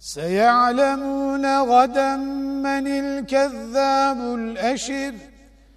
سيعلمون غدا من الكذاب الأشر.